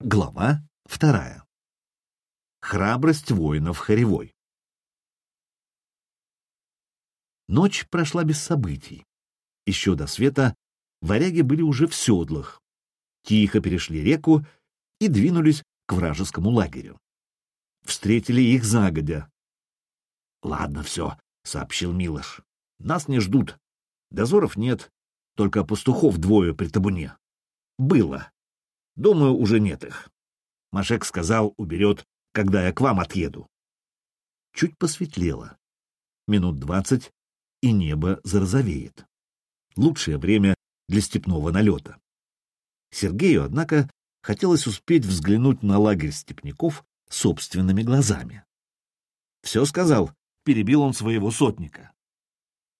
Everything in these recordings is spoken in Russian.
Глава вторая. Храбрость воинов Харевой. Ночь прошла без событий. Еще до света варяги были уже в седлах, тихо перешли реку и двинулись к вражескому лагерю. Встретили их загодя. — Ладно, все, — сообщил Милош. — Нас не ждут. Дозоров нет, только пастухов двое при табуне. Было. Думаю, уже нет их. Машек сказал, уберет, когда я к вам отъеду. Чуть посветлело. Минут двадцать, и небо зарозовеет. Лучшее время для степного налета. Сергею, однако, хотелось успеть взглянуть на лагерь степняков собственными глазами. «Все сказал», — перебил он своего сотника.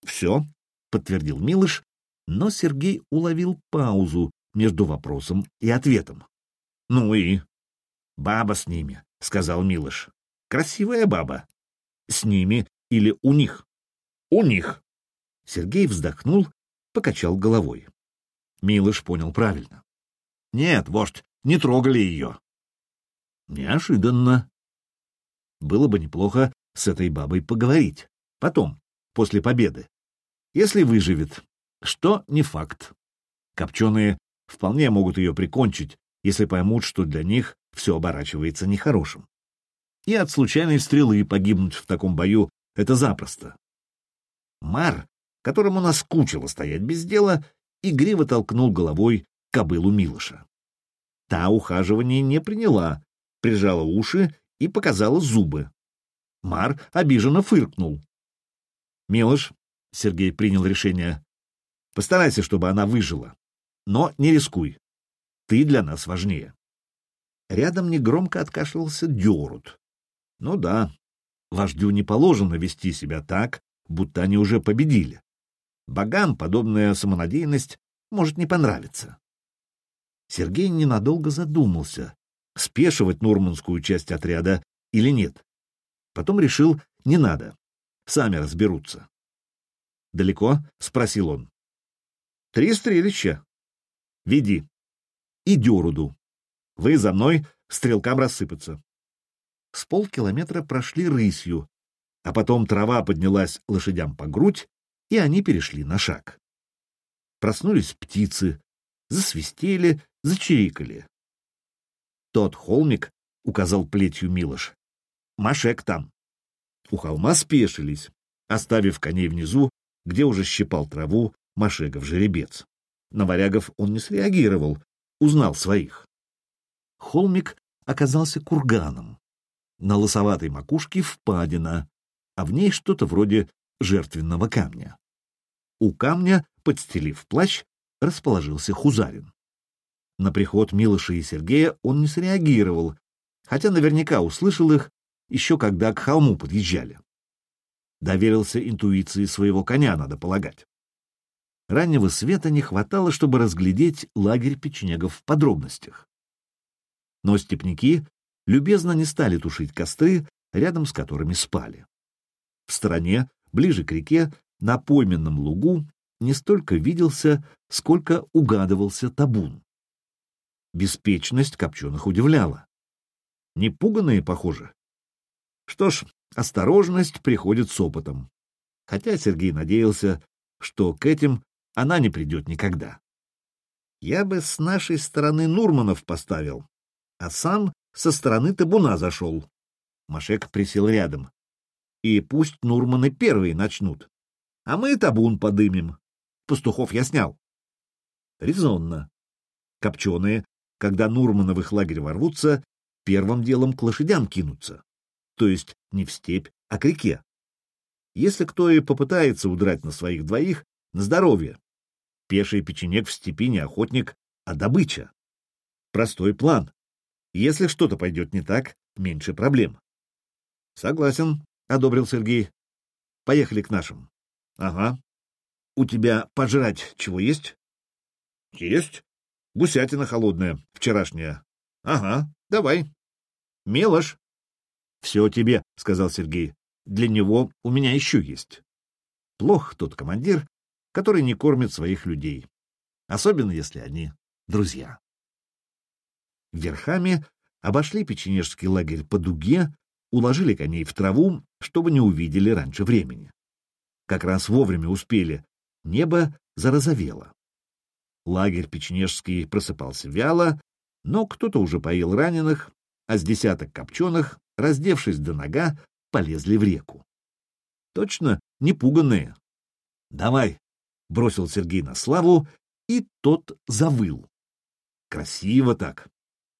«Все», — подтвердил Милыш, но Сергей уловил паузу, между вопросом и ответом. — Ну и? — Баба с ними, — сказал Милош. — Красивая баба. — С ними или у них? — У них. Сергей вздохнул, покачал головой. Милош понял правильно. — Нет, вождь, не трогали ее. — Неожиданно. Было бы неплохо с этой бабой поговорить. Потом, после победы. Если выживет, что не факт. Копченые вполне могут ее прикончить, если поймут, что для них все оборачивается нехорошим. И от случайной стрелы погибнуть в таком бою — это запросто. Мар, которому наскучило стоять без дела, игриво толкнул головой кобылу Милоша. Та ухаживание не приняла, прижала уши и показала зубы. Мар обиженно фыркнул. «Милош», — Сергей принял решение, — «постарайся, чтобы она выжила. Но не рискуй. Ты для нас важнее. Рядом негромко откашлялся Дёрут. Ну да, вождю не положено вести себя так, будто они уже победили. Богам подобная самонадеянность может не понравиться. Сергей ненадолго задумался, спешивать нурманскую часть отряда или нет. Потом решил, не надо, сами разберутся. «Далеко?» — спросил он. «Три стрелища», Веди. И Дюруду. Вы за мной, стрелкам рассыпаться. С полкилометра прошли рысью, а потом трава поднялась лошадям по грудь, и они перешли на шаг. Проснулись птицы, засвистели, зачирикали. Тот холмик, — указал плетью Милош, — Машек там. У холма спешились, оставив коней внизу, где уже щипал траву Машегов жеребец. На варягов он не среагировал, узнал своих. Холмик оказался курганом. На лосоватой макушке впадина, а в ней что-то вроде жертвенного камня. У камня, подстелив плащ, расположился Хузарин. На приход Милоша и Сергея он не среагировал, хотя наверняка услышал их еще когда к холму подъезжали. Доверился интуиции своего коня, надо полагать. Раннего света не хватало, чтобы разглядеть лагерь печенегов в подробностях. Но степняки любезно не стали тушить костры, рядом с которыми спали. В стороне, ближе к реке, на пойменном лугу не столько виделся, сколько угадывался табун. Беспечность копченых удивляла. Непуганные, похоже. Что ж, осторожность приходит с опытом. Хотя Сергей надеялся, что к этим она не придет никогда. Я бы с нашей стороны Нурманов поставил, а сам со стороны табуна зашел. Машек присел рядом. И пусть Нурманы первые начнут, а мы табун подымем. Пастухов я снял. Резонно. Копченые, когда Нурманы в их лагерь ворвутся, первым делом к лошадям кинутся. То есть не в степь, а к реке. Если кто и попытается удрать на своих двоих, на здоровье. Пеший печенек в степи не охотник, а добыча. Простой план. Если что-то пойдет не так, меньше проблем. — Согласен, — одобрил Сергей. — Поехали к нашим. — Ага. — У тебя пожрать чего есть? — Есть. Гусятина холодная, вчерашняя. — Ага, давай. — Мелош. — Все тебе, — сказал Сергей. — Для него у меня еще есть. Плох тот командир, который не кормит своих людей, особенно если они друзья. Верхами обошли печенежский лагерь по дуге, уложили коней в траву, чтобы не увидели раньше времени. Как раз вовремя успели, небо зарозовело. Лагерь печенежский просыпался вяло, но кто-то уже поил раненых, а с десяток копченых, раздевшись до нога, полезли в реку. Точно непуганные. «Давай!» — бросил Сергей на Славу, и тот завыл. Красиво так.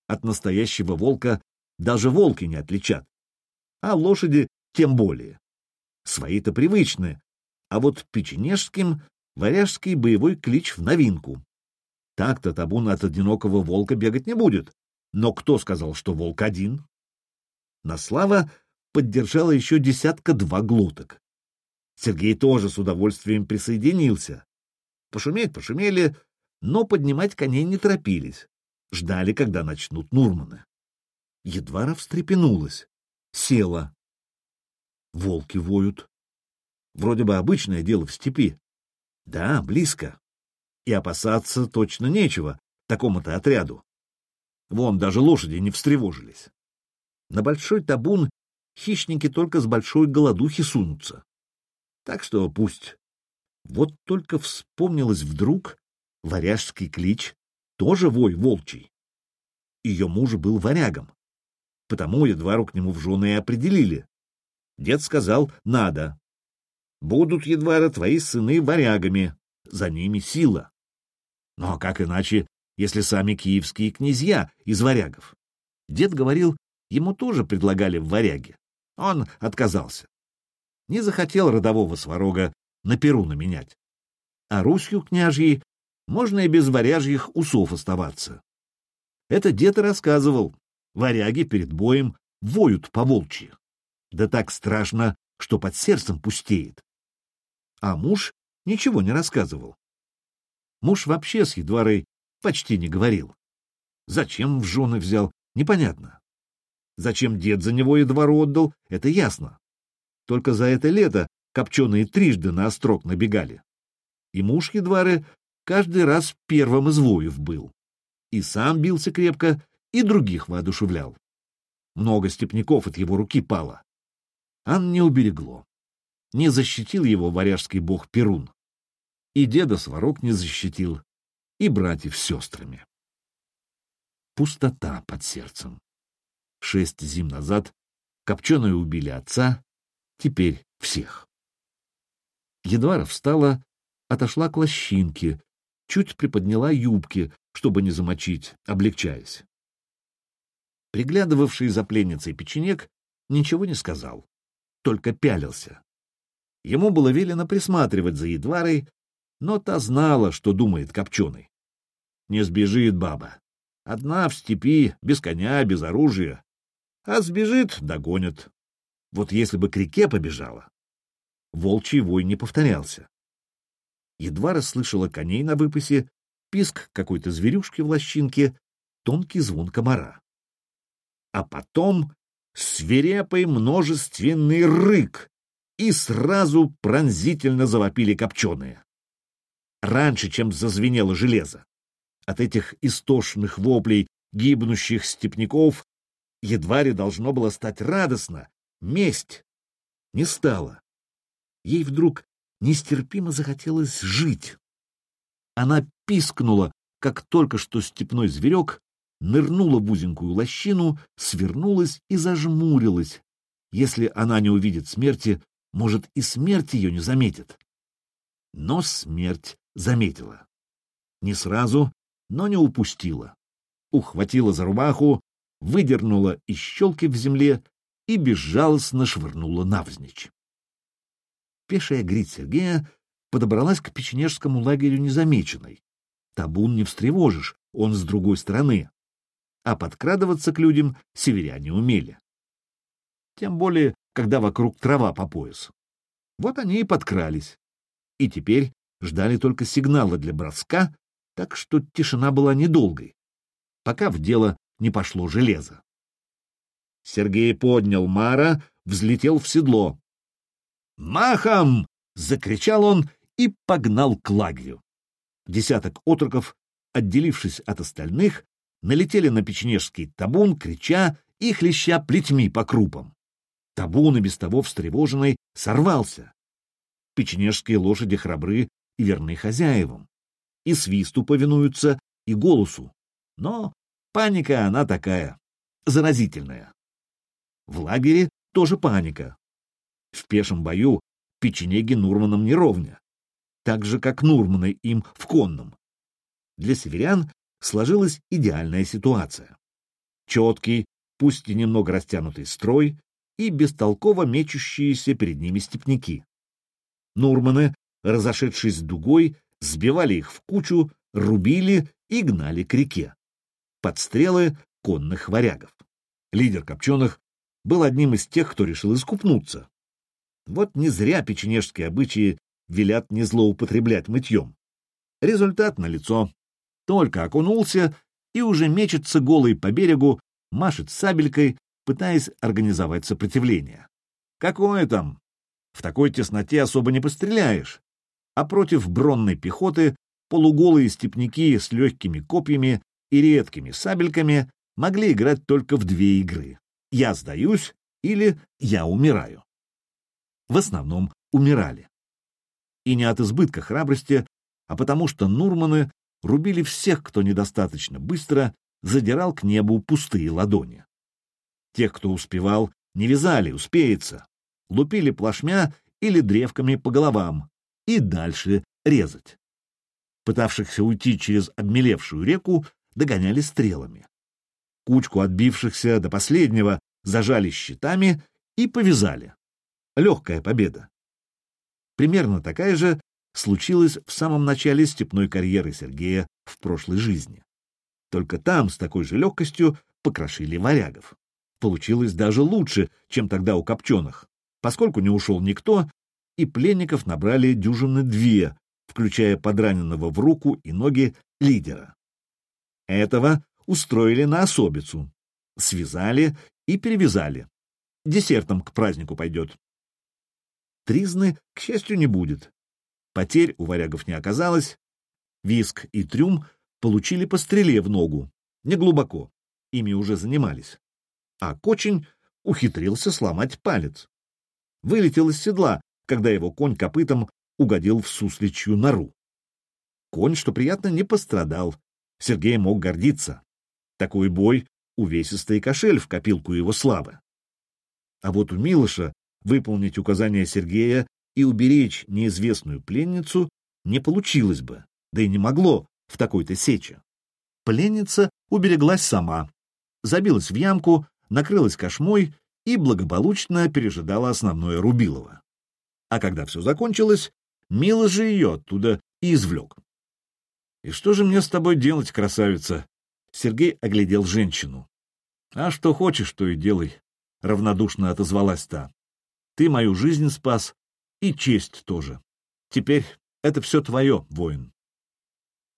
От настоящего волка даже волки не отличат. А лошади тем более. Свои-то привычны, а вот печенежским варяжский боевой клич в новинку. Так-то табун от одинокого волка бегать не будет. Но кто сказал, что волк один? Наслава поддержала еще десятка-два глоток. Сергей тоже с удовольствием присоединился. Пошуметь пошумели, но поднимать коней не торопились. Ждали, когда начнут Нурманы. Едвара встрепенулась, села. Волки воют. Вроде бы обычное дело в степи. Да, близко. И опасаться точно нечего такому-то отряду. Вон даже лошади не встревожились. На большой табун хищники только с большой голодухи сунутся. Так что пусть. Вот только вспомнилось вдруг варяжский клич, тоже вой волчий. Ее муж был варягом, потому едва к нему в жены и определили. Дед сказал «надо». Будут, едва твои сыны варягами, за ними сила. Ну а как иначе, если сами киевские князья из варягов? Дед говорил, ему тоже предлагали в варяге. Он отказался. Не захотел родового сварога на Перуна менять. А Русью княжьей можно и без варяжьих усов оставаться. Это дед рассказывал. Варяги перед боем воют по волчьи. Да так страшно, что под сердцем пустеет. А муж ничего не рассказывал. Муж вообще с Едварой почти не говорил. Зачем в жены взял, непонятно. Зачем дед за него Едвару отдал, это ясно. Только за это лето копченые трижды на острог набегали. И муж Едвары каждый раз первым из воев был. И сам бился крепко, и других воодушевлял. Много степняков от его руки пало. Ан не уберегло. Не защитил его варяжский бог Перун. И деда Сварог не защитил, и братьев с сестрами. Пустота под сердцем. Шесть зим назад копченые убили отца, теперь всех. Едвара встала, отошла к лощинке, чуть приподняла юбки, чтобы не замочить, облегчаясь. Приглядывавший за пленницей печенек ничего не сказал, только пялился. Ему было велено присматривать за Едварой, но та знала, что думает Копченый. Не сбежит баба. Одна в степи, без коня, без оружия. А сбежит — догонят. Вот если бы к реке побежала. Волчий вой не повторялся. Едва расслышала коней на выпасе, писк какой-то зверюшки в лощинке, тонкий звон комара. А потом свирепый множественный рык, и сразу пронзительно завопили копченые. Раньше, чем зазвенело железо. От этих истошных воплей гибнущих степняков едва ли должно было стать радостно. Месть не стало. Ей вдруг нестерпимо захотелось жить. Она пискнула, как только что степной зверек, нырнула в узенькую лощину, свернулась и зажмурилась. Если она не увидит смерти, может, и смерть ее не заметит. Но смерть заметила. Не сразу, но не упустила. Ухватила за рубаху, выдернула из щелки в земле и безжалостно швырнула навзничь. Пешая грить Сергея подобралась к печенежскому лагерю незамеченной. Табун не встревожишь, он с другой стороны. А подкрадываться к людям северяне умели. Тем более, когда вокруг трава по пояс. Вот они и подкрались. И теперь ждали только сигнала для броска, так что тишина была недолгой, пока в дело не пошло железо. Сергей поднял Мара, взлетел в седло. «Махом!» — закричал он и погнал к лагерю. Десяток отроков, отделившись от остальных, налетели на печенежский табун, крича и хлеща плетьми по крупам. Табун, и без того встревоженный, сорвался. Печенежские лошади храбры и верны хозяевам. И свисту повинуются, и голосу. Но паника она такая, заразительная. В лагере тоже паника. В пешем бою печенеги Нурманам не ровня, так же, как Нурманы им в конном. Для северян сложилась идеальная ситуация. Четкий, пусть и немного растянутый строй и бестолково мечущиеся перед ними степняки. Нурманы, разошедшись дугой, сбивали их в кучу, рубили и гнали к реке. Подстрелы конных варягов. Лидер Копченых был одним из тех, кто решил искупнуться. Вот не зря печенежские обычаи велят не злоупотреблять мытьем. Результат налицо. Только окунулся и уже мечется голый по берегу, машет сабелькой, пытаясь организовать сопротивление. Какое там? В такой тесноте особо не постреляешь. А против бронной пехоты полуголые степняки с легкими копьями и редкими сабельками могли играть только в две игры «Я сдаюсь» или «Я умираю». В основном умирали. И не от избытка храбрости, а потому что Нурманы рубили всех, кто недостаточно быстро задирал к небу пустые ладони. Тех, кто успевал, не вязали, успеется, лупили плашмя или древками по головам и дальше резать. Пытавшихся уйти через обмелевшую реку догоняли стрелами. Кучку отбившихся до последнего зажали щитами и повязали. Легкая победа. Примерно такая же случилась в самом начале степной карьеры Сергея в прошлой жизни. Только там с такой же легкостью покрошили варягов. Получилось даже лучше, чем тогда у копченых, поскольку не ушел никто, и пленников набрали дюжины две, включая подраненного в руку и ноги лидера. Этого устроили на особицу, связали и перевязали. Десертом к празднику пойдет. Тризны, к счастью, не будет. Потерь у варягов не оказалось. Виск и Трюм получили по стреле в ногу, не глубоко, ими уже занимались. А Кочень ухитрился сломать палец. Вылетел из седла, когда его конь копытом угодил в сусличью нору. Конь, что приятно, не пострадал. Сергей мог гордиться. Такой бой — увесистый кошель в копилку его славы. А вот у Милоша выполнить указания Сергея и уберечь неизвестную пленницу не получилось бы, да и не могло, в такой-то сече. Пленница убереглась сама, забилась в ямку, накрылась кошмой и благополучно пережидала основное Рубилово. А когда все закончилось, Мила же ее оттуда и извлек. «И что же мне с тобой делать, красавица?» Сергей оглядел женщину. «А что хочешь, то и делай», — равнодушно отозвалась та. «Ты мою жизнь спас, и честь тоже. Теперь это все твое, воин».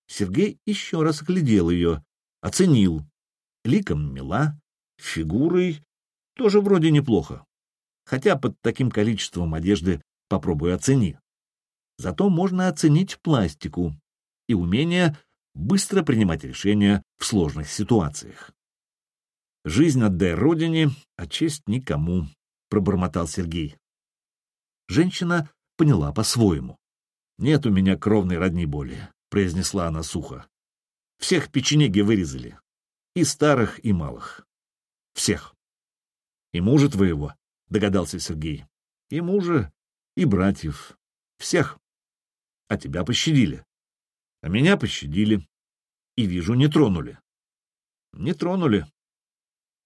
Сергей еще раз оглядел ее, оценил. Ликом мила, фигурой тоже вроде неплохо. Хотя под таким количеством одежды попробуй оцени. Зато можно оценить пластику и умение быстро принимать решения в сложных ситуациях. «Жизнь отдай родине, а честь никому», — пробормотал Сергей. Женщина поняла по-своему. «Нет у меня кровной родни более. — произнесла она сухо. «Всех печенеги вырезали. И старых, и малых. Всех. И мужа твоего, — догадался Сергей. И мужа, и братьев. Всех. А тебя пощадили. А меня пощадили. И, вижу, не тронули. Не тронули.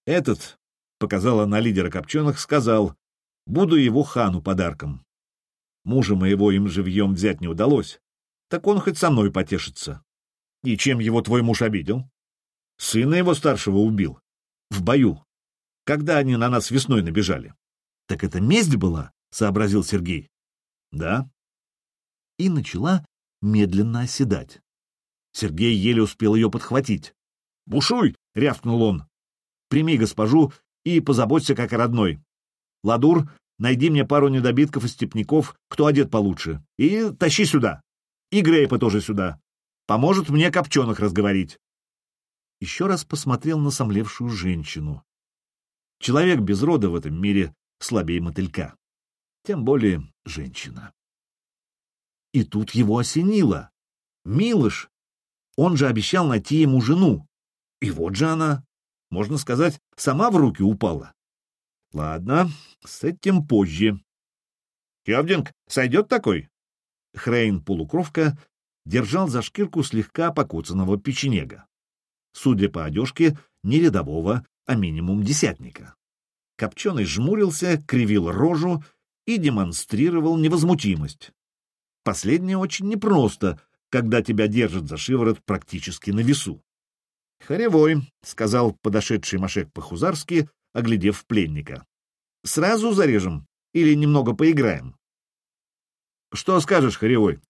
Этот, — показала на лидера Копченых, — сказал, буду его хану подарком. Мужа моего им живьем взять не удалось, так он хоть со мной потешится. И чем его твой муж обидел? Сына его старшего убил. В бою. Когда они на нас весной набежали. Так это месть была, сообразил Сергей. Да. И начала медленно оседать. Сергей еле успел ее подхватить. «Бушуй!» — рявкнул он. «Прими госпожу и позаботься как о родной. Ладур, найди мне пару недобитков и степняков, кто одет получше, и тащи сюда». И Грейпа тоже сюда. Поможет мне копченых разговорить. еще раз посмотрел на сомлевшую женщину. Человек без рода в этом мире слабее мотылька, тем более женщина. И тут его осенило. Милыш! Он же обещал найти ему жену. И вот же она, можно сказать, сама в руки упала. Ладно, с этим позже. Хевдинг, сойдет такой? Хрейн полукровка держал за шкирку слегка покоцанного печенега. Судя по одежке, не рядового, а минимум десятника. Копченый жмурился, кривил рожу и демонстрировал невозмутимость. Последнее очень непросто, когда тебя держат за шиворот практически на весу. — Хоревой, — сказал подошедший Машек по-хузарски, оглядев пленника. — Сразу зарежем или немного поиграем? — Что скажешь, Хоревой?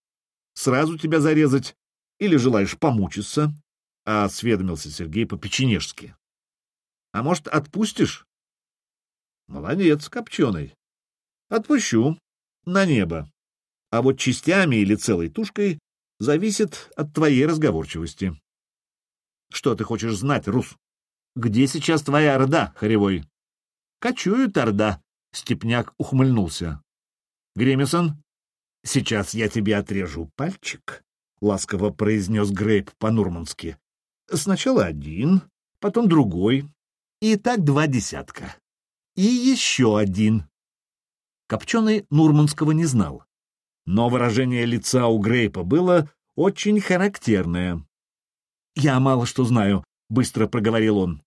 Сразу тебя зарезать или желаешь помучиться? — осведомился Сергей по-печенежски. — А может, отпустишь? — Молодец, Копченый. — Отпущу. На небо. А вот частями или целой тушкой зависит от твоей разговорчивости. Что ты хочешь знать, Рус? Где сейчас твоя орда, Харевой? Кочует орда, Степняк ухмыльнулся. Гремисон, сейчас я тебе отрежу пальчик, ласково произнес Грейп по-нурмански. Сначала один, потом другой, и так два десятка. И еще один. Копченый Нурманского не знал, но выражение лица у Грейпа было очень характерное. «Я мало что знаю», — быстро проговорил он.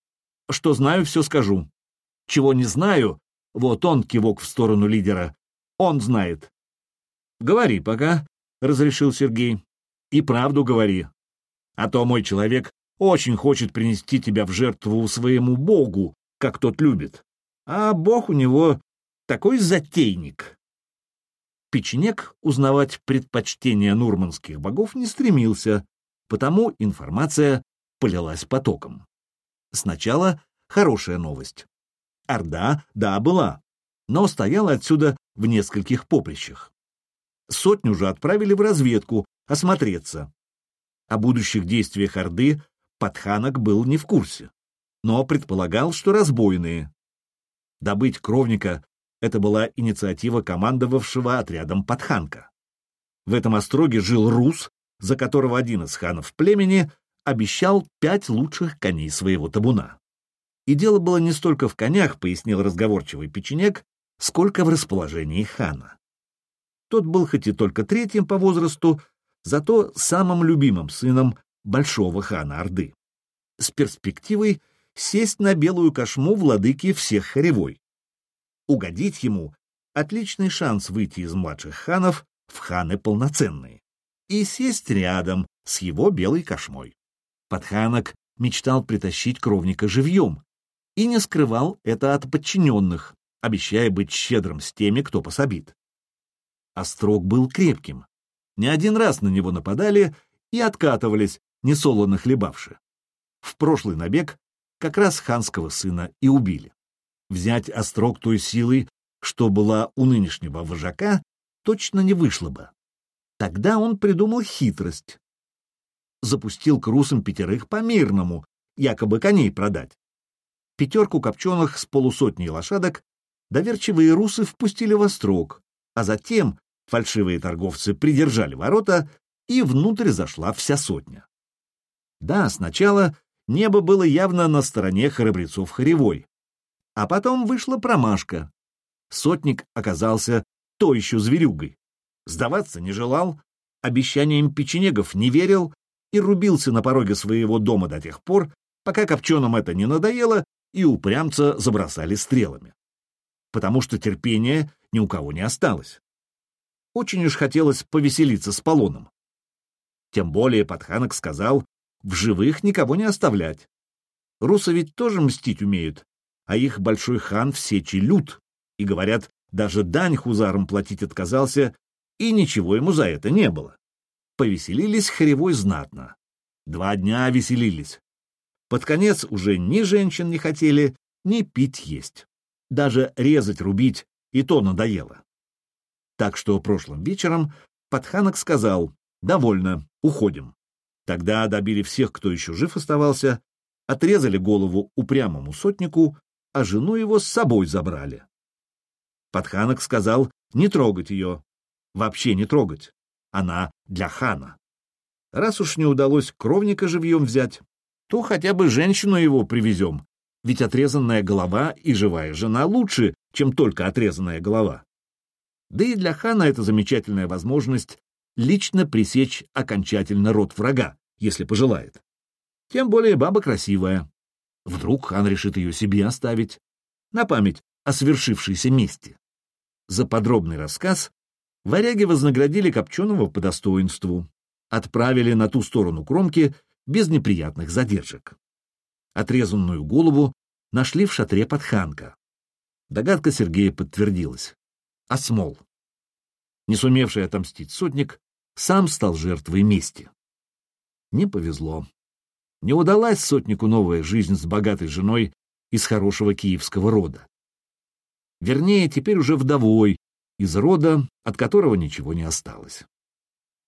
«Что знаю, все скажу. Чего не знаю, вот он кивок в сторону лидера. Он знает». «Говори пока», — разрешил Сергей. «И правду говори. А то мой человек очень хочет принести тебя в жертву своему богу, как тот любит. А бог у него такой затейник». Печенек узнавать предпочтения нурманских богов не стремился, потому информация полилась потоком. Сначала хорошая новость. Орда, да, была, но стояла отсюда в нескольких поприщах. Сотню же отправили в разведку, осмотреться. О будущих действиях Орды Патханок был не в курсе, но предполагал, что разбойные. Добыть кровника это была инициатива командовавшего отрядом Подханка. В этом остроге жил Рус, за которого один из ханов племени обещал пять лучших коней своего табуна. И дело было не столько в конях, пояснил разговорчивый печенек, сколько в расположении хана. Тот был хоть и только третьим по возрасту, зато самым любимым сыном большого хана Орды, с перспективой сесть на белую кошму владыки всех Харевой угодить ему — отличный шанс выйти из младших ханов в ханы полноценные и сесть рядом с его белой кошмой. Подханок мечтал притащить кровника живьем и не скрывал это от подчиненных, обещая быть щедрым с теми, кто пособит. Острог был крепким. Не один раз на него нападали и откатывались, несолоно хлебавши. В прошлый набег как раз ханского сына и убили. Взять острог той силой, что была у нынешнего вожака, точно не вышло бы. Тогда он придумал хитрость. Запустил к русам пятерых по-мирному, якобы коней продать. Пятерку копченых с полусотней лошадок доверчивые русы впустили в острог, а затем фальшивые торговцы придержали ворота, и внутрь зашла вся сотня. Да, сначала небо было явно на стороне храбрецов Харевой, а потом вышла промашка. Сотник оказался то еще зверюгой. Сдаваться не желал, обещаниям печенегов не верил и рубился на пороге своего дома до тех пор, пока копченым это не надоело и упрямца забросали стрелами. Потому что терпения ни у кого не осталось. Очень уж хотелось повеселиться с Полоном. Тем более Подханок сказал, в живых никого не оставлять. Русы ведь тоже мстить умеют, а их большой хан в сечи лют, и, говорят, даже дань хузарам платить отказался, и ничего ему за это не было. Повеселились хоревой знатно. Два дня веселились. Под конец уже ни женщин не хотели, ни пить есть. Даже резать, рубить, и то надоело. Так что прошлым вечером Подханок сказал «Довольно, уходим». Тогда добили всех, кто еще жив оставался, отрезали голову упрямому сотнику, а жену его с собой забрали. Подханок сказал не трогать ее, вообще не трогать, она для хана. Раз уж не удалось кровника живьем взять, то хотя бы женщину его привезем, ведь отрезанная голова и живая жена лучше, чем только отрезанная голова. Да и для хана это замечательная возможность лично пресечь окончательно род врага, если пожелает. Тем более баба красивая. Вдруг хан решит ее себе оставить, на память о свершившейся мести. За подробный рассказ варяги вознаградили Копченого по достоинству, отправили на ту сторону кромки без неприятных задержек. Отрезанную голову нашли в шатре подханка. Догадка Сергея подтвердилась. Осмол. Не сумевший отомстить сотник, сам стал жертвой мести. Не повезло. Не удалась сотнику новая жизнь с богатой женой из хорошего киевского рода. Вернее, теперь уже вдовой, из рода, от которого ничего не осталось.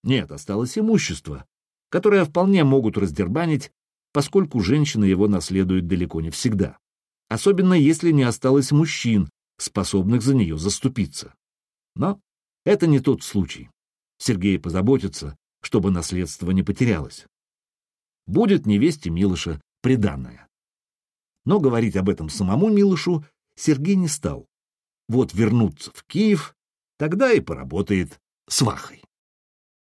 Нет, осталось имущество, которое вполне могут раздербанить, поскольку женщина его наследует далеко не всегда, особенно если не осталось мужчин, способных за нее заступиться. Но это не тот случай. Сергей позаботится, чтобы наследство не потерялось. Будет невесте Милыша приданное. Но говорить об этом самому Милышу Сергей не стал. Вот вернуться в Киев, тогда и поработает свахой.